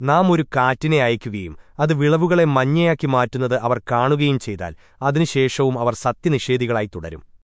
നാം ഒരു കാറ്റിനെ അയക്കുകയും അത് വിളവുകളെ മഞ്ഞയാക്കി മാറ്റുന്നത് അവർ കാണുകയും ചെയ്താൽ അതിനുശേഷവും അവർ സത്യനിഷേധികളായി തുടരും.